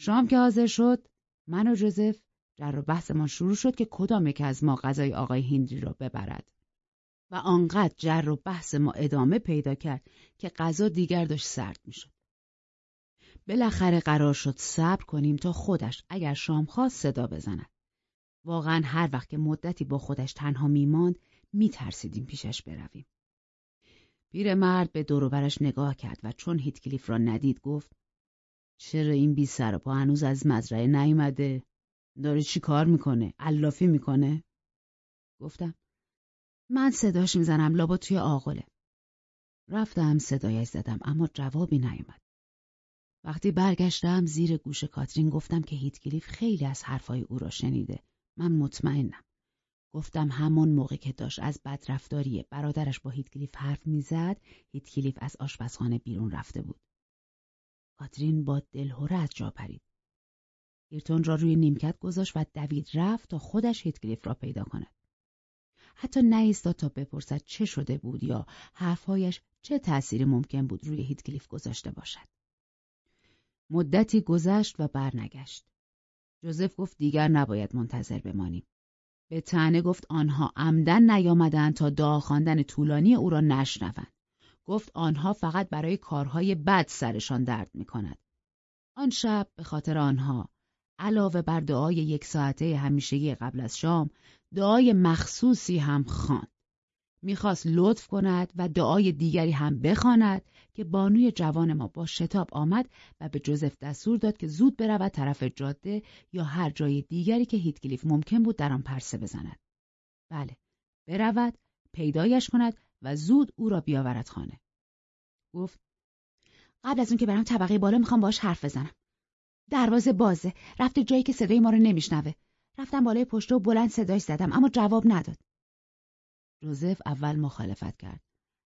شام که حاضر شد من و جوزف جر و بحث ما شروع شد که کدام یک از ما غذای آقای هندری را ببرد و آنقدر جر و بحث ما ادامه پیدا کرد که غذا دیگر داشت سرد می‌شد. بالاخره قرار شد صبر کنیم تا خودش اگر شام خواست صدا بزند. واقعا هر وقت که مدتی با خودش تنها میماند میترسیدیم پیشش برویم. پیرمرد به دوروبرش نگاه کرد و چون هیتکلیف را ندید گفت چرا این بی سر پا هنوز از مزرعه نیومده؟ داره چی کار می‌کنه؟ علافی می‌کنه؟ گفتم من صداش می‌زنم لابا توی آقله. رفتم صدایش زدم اما جوابی نیومد. وقتی برگشتم زیر گوش کاترین گفتم که هیتکلیف خیلی از حرفای او را شنیده. من مطمئنم. گفتم همون موقع که داشت از بدرفتاری برادرش با هیتکلیف حرف می‌زد هیتکلیف از آشپزخانه بیرون رفته بود. کاترین با دلهوره از جا پرید. ایرتون را روی نیمکت گذاشت و دوید رفت تا خودش هیتکلیف را پیدا کند. حتی نایستاد تا بپرسد چه شده بود یا حرفهایش چه تأثیری ممکن بود روی هیتکلیف گذاشته باشد. مدتی گذشت و برنگشت. جوزف گفت دیگر نباید منتظر بمانیم. به تنه گفت آنها عمدن نیامدند تا دعا خواندن طولانی او را نشنوند. گفت آنها فقط برای کارهای بد سرشان درد می کند. آن شب به خاطر آنها علاوه بر دعای یک ساعته همیشگی قبل از شام دعای مخصوصی هم خواند. می‌خواست لطف کند و دعای دیگری هم بخواند که بانوی جوان ما با شتاب آمد و به جوزف دستور داد که زود برود طرف جاده یا هر جای دیگری که هیتکلیف ممکن بود در آن پرسه بزند. بله، برود، پیدایش کند و زود او را بیاورد خانه. گفت قبل از اون که برم طبقه بالا می‌خوام باش حرف بزنم. دروازه بازه، رفته جایی که صدای ما رو نمیشنوه. رفتم بالای پشت و بلند صداش زدم اما جواب نداد. جوزف اول مخالفت کرد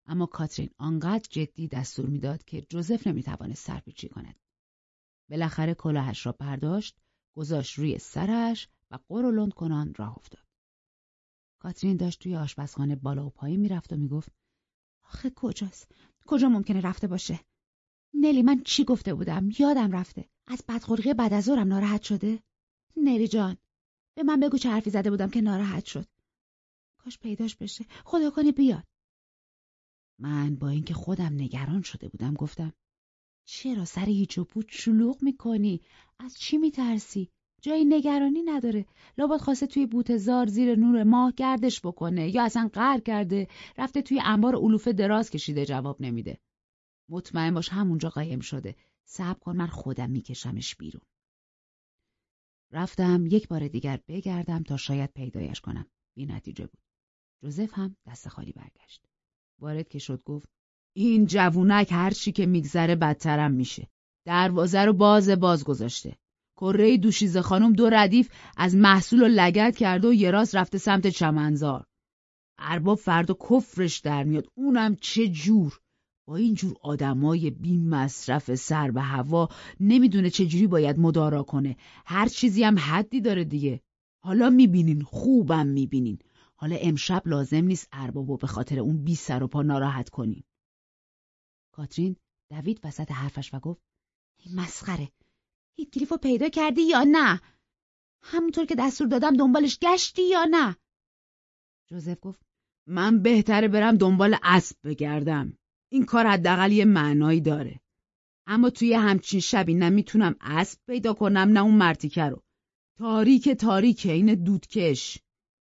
اما کاترین آنقدر جدی دستور می‌داد که جوزف نمی‌توانست سرپیچی کند. بالاخره کلاهش را برداشت، گذاشت روی سرش و قرولند کنان راه افتاد. کاترین داشت توی آشپزخانه بالا و پایین می‌رفت و می‌گفت آخه کجاست؟ کجا ممکنه رفته باشه؟ نلی من چی گفته بودم؟ یادم رفته. از بدخلقی بعد از ناراحت شده؟ نلی جان به من بگو چه حرفی زده بودم که ناراحت شد. کاش پیداش بشه. خدا کنه بیاد. من با اینکه خودم نگران شده بودم گفتم چرا سر هیچ و پوچ شلوغ می‌کنی؟ از چی میترسی؟ جای نگرانی نداره. لابد خواسته توی بوتزار زیر نور ماه گردش بکنه یا اصلا قهر کرده رفته توی انبار علوفه دراز کشیده جواب نمیده. مطمئن باش همونجا قایم شده. صبر کن من خودم میکشمش بیرون. رفتم یک بار دیگر بگردم تا شاید پیدایش کنم. بی نتیجه بود. جوزف هم دست خالی برگشت. وارد که شد گفت این جوونک هر چی که میگذره بدترم میشه. دروازه رو باز باز گذاشته. کره دوشیزه خانم دو ردیف از محصول و لگت کرده و یه راست رفته سمت چمنزار. ارباب فردا کفرش در میاد. اونم چه جور؟ با این جور آدمای بی مصرف سر به هوا نمی‌دونه چجوری باید مدارا کنه. هر چیزی هم حدی داره دیگه. حالا می‌بینین خوبم می‌بینین. حالا امشب لازم نیست اربابو به خاطر اون بی سر و پا ناراحت کنیم. کاترین دوید وسط حرفش و گفت این مسخره. هیتکلیف رو پیدا کردی یا نه؟ همونطور که دستور دادم دنبالش گشتی یا نه؟ جوزف گفت من بهتره برم دنبال اسب بگردم. این کار حداقل یه معنایی داره. اما توی همچین شبی نمی‌تونم اسب پیدا کنم نه اون مرتیکه رو. تاریک تاریکه این دودکش.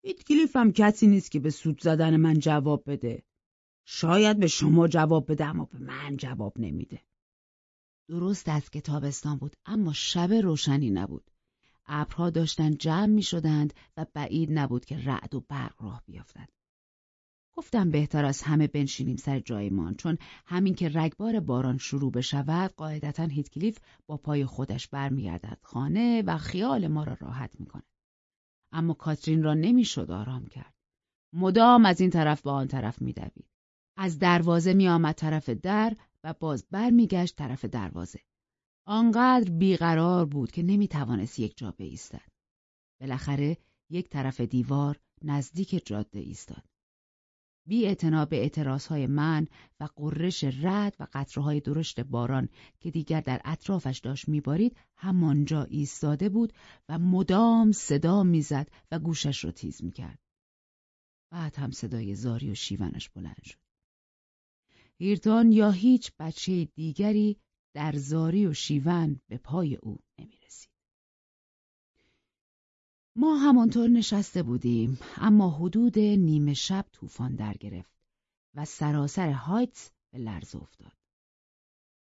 هیت هم کسی نیست که به سود زدن من جواب بده. شاید به شما جواب بده اما به من جواب نمیده. درست از کتابستان بود اما شب روشنی نبود. ابرها داشتن جمع می شدند و بعید نبود که رعد و برق راه بیافتد. گفتم بهتر از همه بنشینیم سر جایمان چون همین که رگبار باران شروع بشود قاعدتا هیتکلیف با پای خودش برمیگردد. خانه و خیال ما را راحت می‌کند. اما کاترین را نمی‌شد آرام کرد. مدام از این طرف به آن طرف میدوید. از دروازه میآمد طرف در و باز برمیگشت طرف دروازه آنقدر بیقرار بود که نمی‌توانست یک جا بایستد بالاخره یک طرف دیوار نزدیک جاده ایستاد بی به اعتراضهای من و قررش رد و قطرهای درشت باران که دیگر در اطرافش داشت میبارید همانجا ایستاده بود و مدام صدا می‌زد و گوشش را تیز می‌کرد. بعد هم صدای زاری و شیونش بلند شد. هیرتان یا هیچ بچه دیگری در زاری و شیون به پای او نمی رسید. ما همانطور نشسته بودیم اما حدود نیمه شب طوفان در گرفت و سراسر هایتس به لرز افتاد.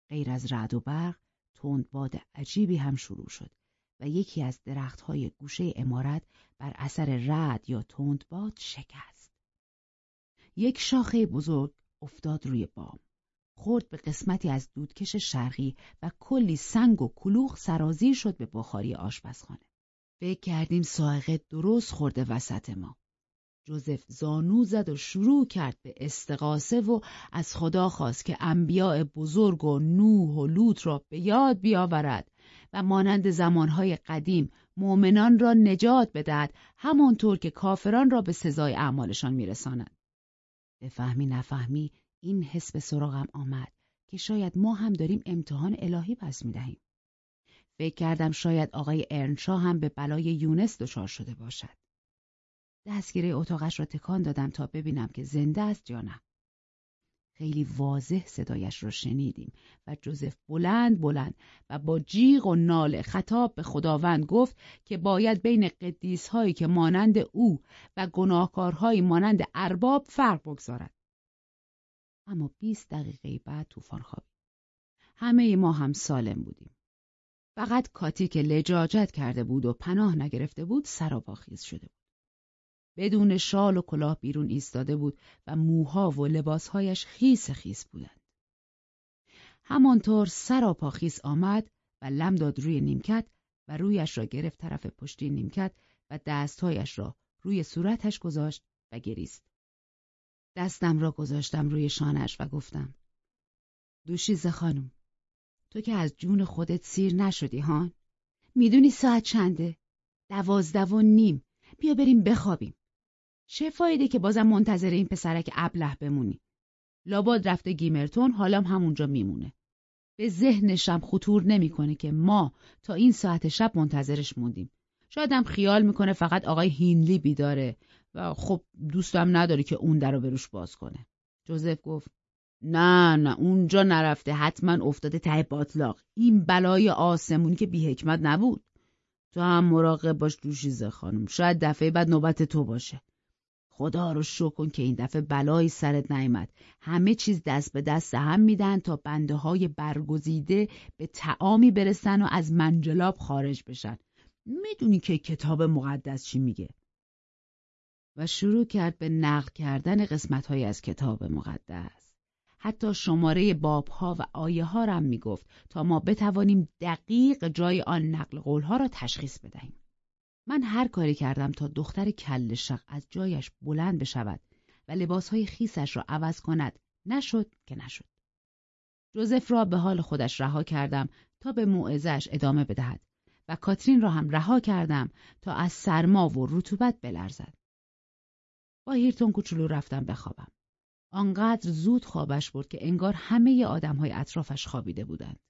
غیر از رعد و برق تند باد عجیبی هم شروع شد و یکی از درختهای گوشه امارت بر اثر رعد یا تند باد شکست. یک شاخه بزرگ افتاد روی بام. خورد به قسمتی از دودکش شرقی و کلی سنگ و کلوخ سرازیر شد به بخاری آشپزخانه. فکر کردیم سائقه درست خورده وسط ما. جوزف زانو زد و شروع کرد به استقاسه و از خدا خواست که انبیاء بزرگ و نوح و لوط را به یاد بیاورد و مانند زمانهای قدیم مؤمنان را نجات بدهد همانطور که کافران را به سزای اعمالشان میرساند. به فهمی نفهمی این حس به سراغم آمد که شاید ما هم داریم امتحان الهی پس می‌دهیم. فکر کردم شاید آقای ارنشا هم به بلای یونس دچار شده باشد. دستگیره اتاقش را تکان دادم تا ببینم که زنده است یا نه. خیلی واضح صدایش را شنیدیم و جوزف بلند بلند و با جیغ و ناله خطاب به خداوند گفت که باید بین قدیس هایی که مانند او و گناهکارهایی مانند ارباب فرق بگذارد. اما 20 دقیقه بعد طوفان خوابید. همه ما هم سالم بودیم. فقط کاتی که لجاجت کرده بود و پناه نگرفته بود سراپاخیز شده بود. بدون شال و کلاه بیرون ایستاده بود و موها و لباسهایش خیس خیس بودند. همانطور سراپاخیز آمد و لم داد روی نیمکت و رویش را گرفت طرف پشتی نیمکت و دستهایش را روی صورتش گذاشت و گریست. دستم را گذاشتم روی شانش و گفتم دوشیزه خانم تو که از جون خودت سیر نشدی هان می‌دونی ساعت چنده دوازده و نیم بیا بریم بخوابیم چه فایده که بازم منتظر این پسرک ابله بمونی. لاباد رفته گیمرتون حالم همونجا میمونه. به ذهنشم خطور نمی‌کنه که ما تا این ساعت شب منتظرش موندیم. شاید خیال می‌کنه فقط آقای هینلی بیداره و خب دوستم نداره که اون در رو باز کنه. جوزف گفت نه نه اونجا نرفته حتما افتاده ته باطلاق. این بلای آسمونی که بی حکمت نبود. تو هم مراقب باش دوشیزه خانم. شاید دفعه بعد نوبت تو باشه. خدا رو شکر کن که این دفعه بلایی سرت نیامد همه چیز دست به دست هم میدن تا بنده های برگزیده به تعامی برسن و از منجلاب خارج بشن می‌دونی که کتاب مقدس چی میگه و شروع کرد به نقل کردن قسمتهایی از کتاب مقدس. حتی شماره بابها و آیه ها رم می گفت تا ما بتوانیم دقیق جای آن نقل قولها را تشخیص بدهیم. من هر کاری کردم تا دختر کل شق از جایش بلند بشود و لباسهای خیسش را عوض کند نشد که نشد. جوزف را به حال خودش رها کردم تا به موعظهش ادامه بدهد و کاترین را هم رها کردم تا از سرما و رطوبت بلرزد. با هیرتون کوچولو رفتم بخوابم. آنقدر زود خوابش برد که انگار همه آدمهای اطرافش خوابیده بودند.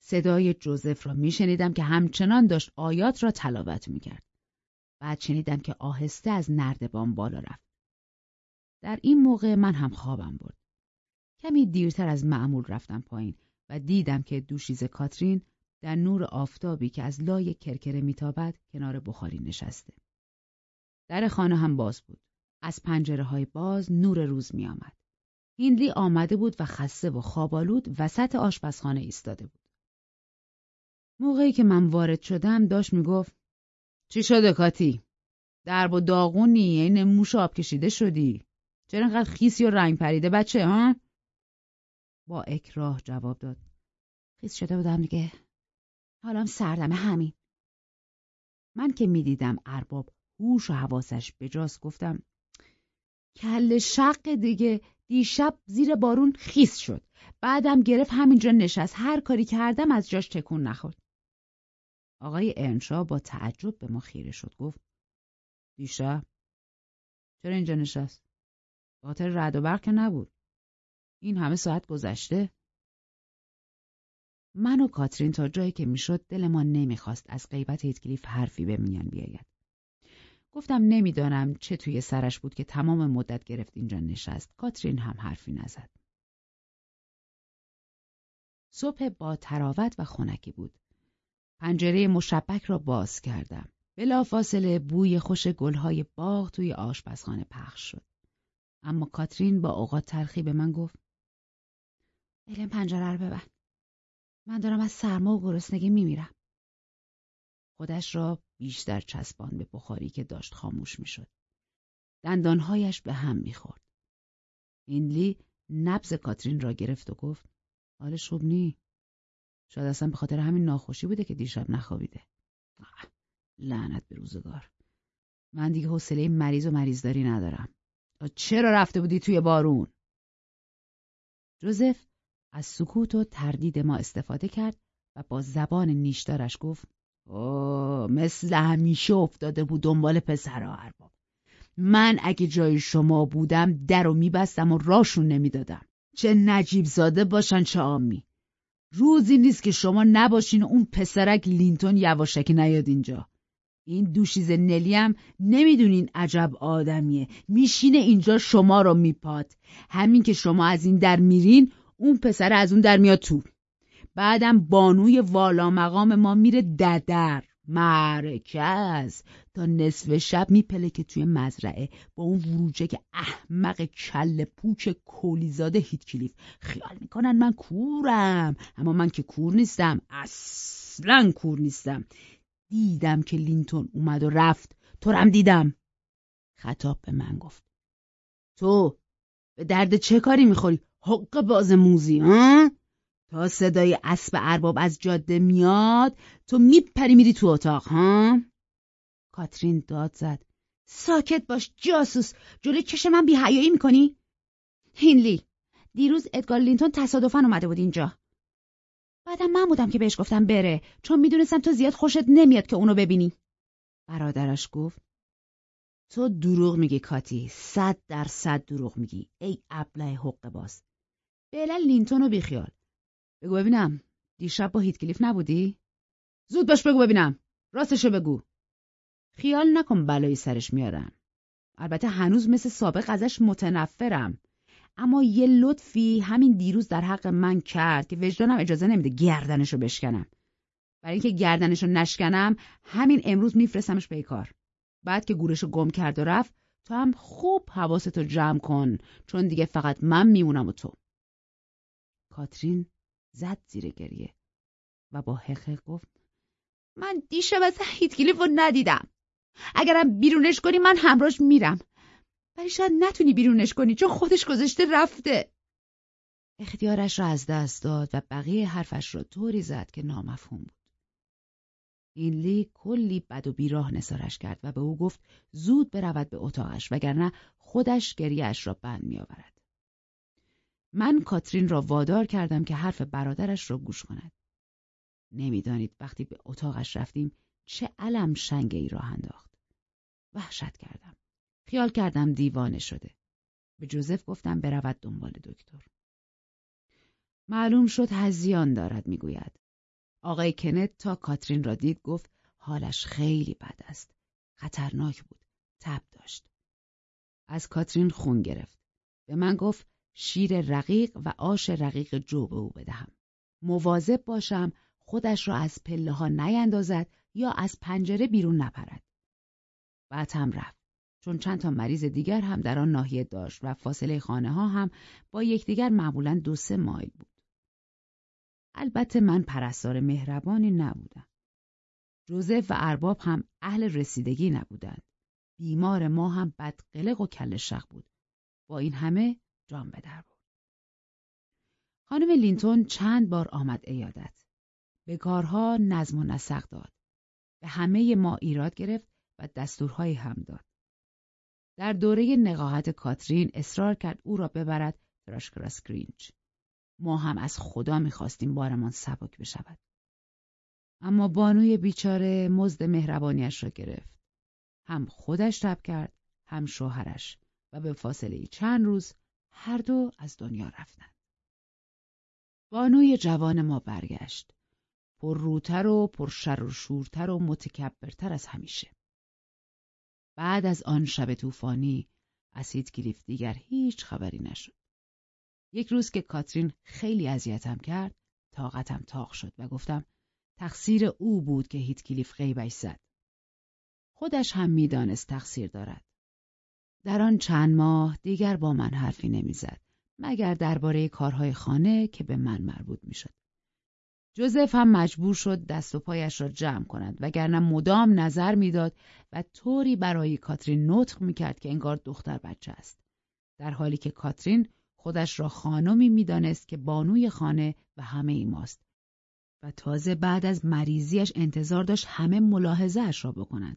صدای جوزف را میشنیدم که همچنان داشت آیات را تلاوت می‌کرد. بعد شنیدم که آهسته از نردبان بالا رفت. در این موقع من هم خوابم برد. کمی دیرتر از معمول رفتم پایین و دیدم که دوشیز کاترین در نور آفتابی که از لای کرکره میتابد کنار بخاری نشسته. در خانه هم باز بود. از پنجره های باز نور روز می آمد. آمده بود و خسته و خوابالود وسط آشپزخانه ایستاده بود. موقعی که من وارد شدم داشت می‌گفت چی شده کاتی؟ درب و داغونی این موش آب کشیده شدی؟ چرا انقدر خیسی و رنگ پریده بچه ها؟ با اکراه جواب داد. خیس شده بودم دیگه. حالم سردمه همین. من که می‌دیدم ارباب هوش و حواسش بجاست گفتم کل شق دیگه دیشب زیر بارون خیس شد بعدم گرفت همینجا نشست هر کاری کردم از جاش تکون نخورد آقای ارنشا با تعجب به ما خیره شد. گفت دیشب؟ چرا اینجا نشست؟ خاطر رد و برق نبود. این همه ساعت گذشته؟ من و کاترین تا جایی که می‌شد دلمان نمی‌خواست از غیبت هیتکلیف حرفی به میان بیاید. گفتم نمی‌دانم چه توی سرش بود که تمام مدت گرفت اینجا نشست. کاترین هم حرفی نزد. صبح با تراوت و خونکی بود. پنجره مشبک را باز کردم. بلافاصله بوی خوش گلهای باغ توی آشپزخانه پخش شد. اما کاترین با اوقات تلخی به من گفت الن پنجره رو ببند. من دارم از سرما و گرسنگی میمیرم. خودش را بیشتر چسبان به بخاری که داشت خاموش می‌شد. دندانهایش به هم می‌خورد. هینلی نبز کاترین را گرفت و گفت حالش خوب نی. شاید اصلا به خاطر همین ناخوشی بوده که دیشب نخوابیده. لعنت به روزگار. من دیگه حوصله مریض و مریضداری ندارم. چرا رفته بودی توی بارون؟ جوزف از سکوت و تردید ما استفاده کرد و با زبان نیشدارش گفت اوه مثل همیشه افتاده بود دنبال پسرها ارباب. من اگه جای شما بودم در و میبستم و راشون نمی‌دادم. چه نجیب زاده باشن چه آمی روزی نیست که شما نباشین اون پسرک لینتون یواشکی نیاد اینجا. این دوشیز نلیم نمی‌دونین عجب آدمیه. میشینه اینجا شما رو میپاد. همین که شما از این در میرین اون پسر از اون در میاد تو. بعدم بانوی والا مقام ما میره ددر مرکز تا نصف شب میپله که توی مزرعه با اون وروجه که احمق کل پوچ کولیزاده هیت کلیف. خیال می‌کنن من کورم اما من که کور نیستم اصلا کور نیستم. دیدم که لینتون اومد و رفت. تو رم دیدم. خطاب به من گفت. تو به درد چه کاری می‌خوری؟ حق باز موزی ها؟ تا صدای اسب ارباب از جاده میاد تو میپری میری تو اتاق ها؟ کاترین داد زد. ساکت باش جاسوس جلوی کش من بیهیایی می‌کنی؟ هینلی دیروز ادگار لینتون تصادفا اومده بود اینجا. بعدم من بودم که بهش گفتم بره چون می‌دونستم تو زیاد خوشت نمیاد که اونو ببینی. برادرش گفت تو دروغ میگی کاتی صد در صد دروغ میگی. ای ابله حق باز. فعلا لینتون رو بیخیال. بگو ببینم. دیشب با هیتکلیف نبودی؟ زود باش بگو ببینم. راستشو بگو. خیال نکن بلایی سرش میارم البته هنوز مثل سابق ازش متنفرم. اما یه لطفی همین دیروز در حق من کرد که وجدانم اجازه نمیده گردنشو بشکنم. برای اینکه گردنشو نشکنم همین امروز میفرستمش کار. بعد که گورشو گم کرد و رفت تو هم خوب حواستو جمع کن چون دیگه فقط من میمونم و تو. کاترین زد زیر گریه و با حقه گفت من دیشب از هیتکلیف رو ندیدم. اگرم بیرونش کنی من همراش میرم. ولی شاید نتونی بیرونش کنی چون خودش گذاشته رفته. اختیارش را از دست داد و بقیه حرفش را طوری زد که نامفهوم بود. اینلی کلی بد و بیراه نسارش کرد و به او گفت زود برود به اتاقش وگرنه خودش گریهش را بند میآورد. من کاترین را وادار کردم که حرف برادرش را گوش کند نمی‌دانید وقتی به اتاقش رفتیم چه علم شنگه ای راه انداخت وحشت کردم خیال کردم دیوانه شده. به جوزف گفتم برود دنبال دکتر. معلوم شد هزیان دارد می‌گوید. آقای کنت تا کاترین را دید گفت حالش خیلی بد است. خطرناک بود. تب داشت. از کاترین خون گرفت. به من گفت شیر رقیق و آش رقیق جو به او بدهم. مواظب باشم خودش را از پله ها نیندازد یا از پنجره بیرون نپرد. بعد هم رفت. چون چند تا مریض دیگر هم در آن ناحیه داشت و فاصله خانه ها هم با یکدیگر معمولا دو سه مایل بود. البته من پرستار مهربانی نبودم. جوزف و ارباب هم اهل رسیدگی نبودند. بیمار ما هم بدقلق و کل شق بود. با این همه جان به در بود. خانم لینتون چند بار آمد ایادت. به کارها نظم و نسق داد. به همه ما ایراد گرفت و دستورهایی هم داد. در دوره نقاهت کاترین اصرار کرد او را ببرد تراشکراس گرینچ. ما هم از خدا می‌خواستیم بارمان سبک بشود. اما بانوی بیچاره مزد مهربانیش را گرفت. هم خودش تب کرد، هم شوهرش و به فاصله چند روز هر دو از دنیا رفتند. بانوی جوان ما برگشت. پر روتر و پر شر و شورتر و متکبرتر از همیشه. بعد از آن شب طوفانی اسید گریف دیگر هیچ خبری نشد. یک روز که کاترین خیلی اذیتم کرد طاقتم تاق شد و گفتم تقصیر او بود که هیت کلیف غیبش زد. خودش هم می‌دانست تقصیر دارد. در آن چند ماه دیگر با من حرفی نمی‌زد مگر درباره کارهای خانه که به من مربوط می‌شد. جوزف هم مجبور شد دست و پایش را جمع کند وگرنه مدام نظر می‌داد و طوری برای کاترین نطق می‌کرد که انگار دختر بچه است. در حالی که کاترین خودش را خانمی می‌دانست که بانوی خانه و همه ای ماست و تازه بعد از مریضیش انتظار داشت همه ملاحظه اش را بکنند.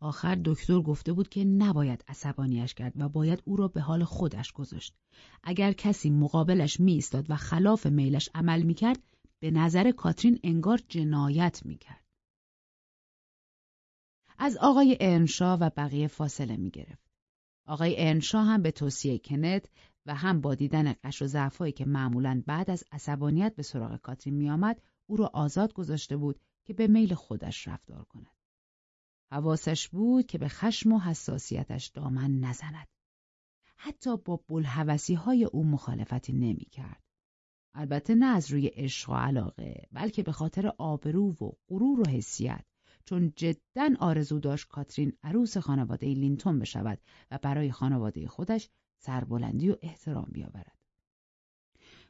آخر دکتر گفته بود که نباید عصبانیش کرد و باید او را به حال خودش گذاشت. اگر کسی مقابلش می و خلاف میلش عمل می کرد، به نظر کاترین انگار جنایت می کرد. از آقای ارنشا و بقیه فاصله می گرفت. آقای ارنشا هم به توصیه کنت و هم با دیدن قش و ضعفایی که معمولا بعد از عصبانیت به سراغ کاترین میآمد او را آزاد گذاشته بود که به میل خودش رفتار کند. حواسش بود که به خشم و حساسیتش دامن نزند. حتی با بلحوثی های او مخالفتی نمی کرد. البته نه از روی عشق و علاقه بلکه به خاطر آبرو و غرور و حسیت چون جدا آرزو داشت کاترین عروس خانواده لینتون بشود و برای خانواده خودش سربلندی و احترام بیاورد.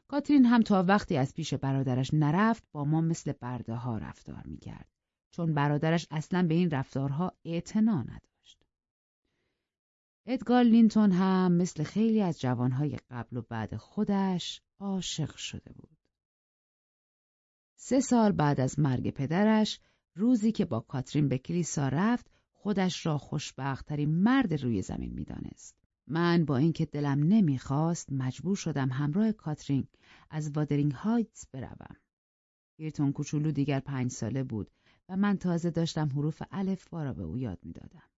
کاترین هم تا وقتی از پیش برادرش نرفت با ما مثل برده ها رفتار می‌کرد چون برادرش اصلا به این رفتارها اعتنا نداشت. ادگار لینتون هم مثل خیلی از جوانهای قبل و بعد خودش عاشق شده بود. سه سال بعد از مرگ پدرش روزی که با کاترین به کلیسا رفت خودش را خوشبختترین مرد روی زمین می‌دانست. من با اینکه دلم نمی‌خواست مجبور شدم همراه کاترین از وادرینگ هایتس بروم. ایرتون کوچولو دیگر پنج ساله بود و من تازه داشتم حروف الف را به او یاد می‌دادم.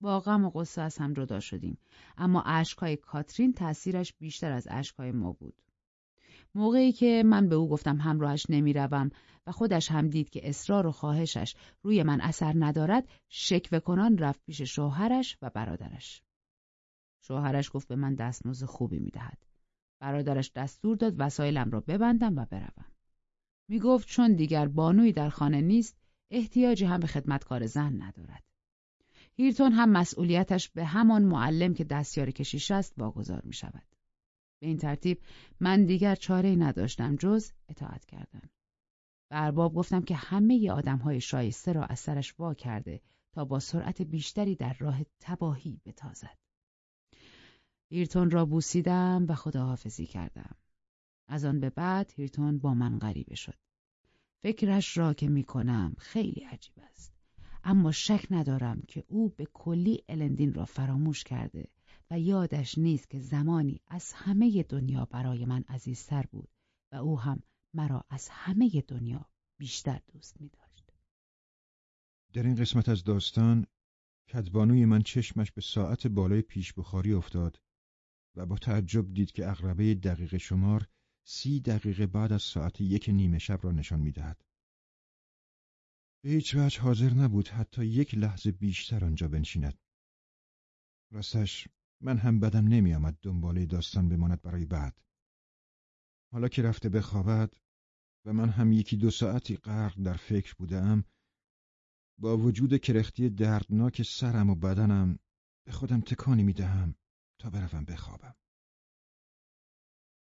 با غم و غصه از هم جدا شدیم اما اشکهای کاترین تأثیرش بیشتر از اشکهای ما بود. موقعی که من به او گفتم همراهش نمی‌روم و خودش هم دید که اصرار و خواهشش روی من اثر ندارد شکوه کنان رفت پیش شوهرش و برادرش. شوهرش گفت به من دستمزد خوبی می‌دهد. برادرش دستور داد وسایلم را ببندم و بروم. می گفت چون دیگر بانوی در خانه نیست احتیاجی هم به خدمتکار زن ندارد. هیرتون هم مسئولیتش به همان معلم که دستیار کشیش است واگذار می شود. به این ترتیب من دیگر چاره نداشتم جز اطاعت کردن. به ارباب گفتم که همه آدم های شایسته را از سرش وا کرده تا با سرعت بیشتری در راه تباهی بتازد. هیرتون را بوسیدم و خداحافظی کردم. از آن به بعد هیرتون با من غریبه شد. فکرش را که می کنم خیلی عجیب است. اما شک ندارم که او به کلی الندین را فراموش کرده و یادش نیست که زمانی از همه دنیا برای من عزیزتر بود و او هم مرا از همه دنیا بیشتر دوست می داشت. در این قسمت از داستان کدبانوی من چشمش به ساعت بالای پیش بخاری افتاد و با تعجب دید که اغربه دقیق شمار سی دقیقه بعد از ساعت یک نیمه شب را نشان می‌دهد. به هیچ وجه حاضر نبود حتی یک لحظه بیشتر آنجا بنشیند. راستش من هم بدم نمی آمد دنباله داستان بماند برای بعد. حالا که رفته بخوابد و من هم یکی دو ساعتی غرق در فکر بودم با وجود کرختی دردناک سرم و بدنم به خودم تکانی می دهم تا بروم بخوابم.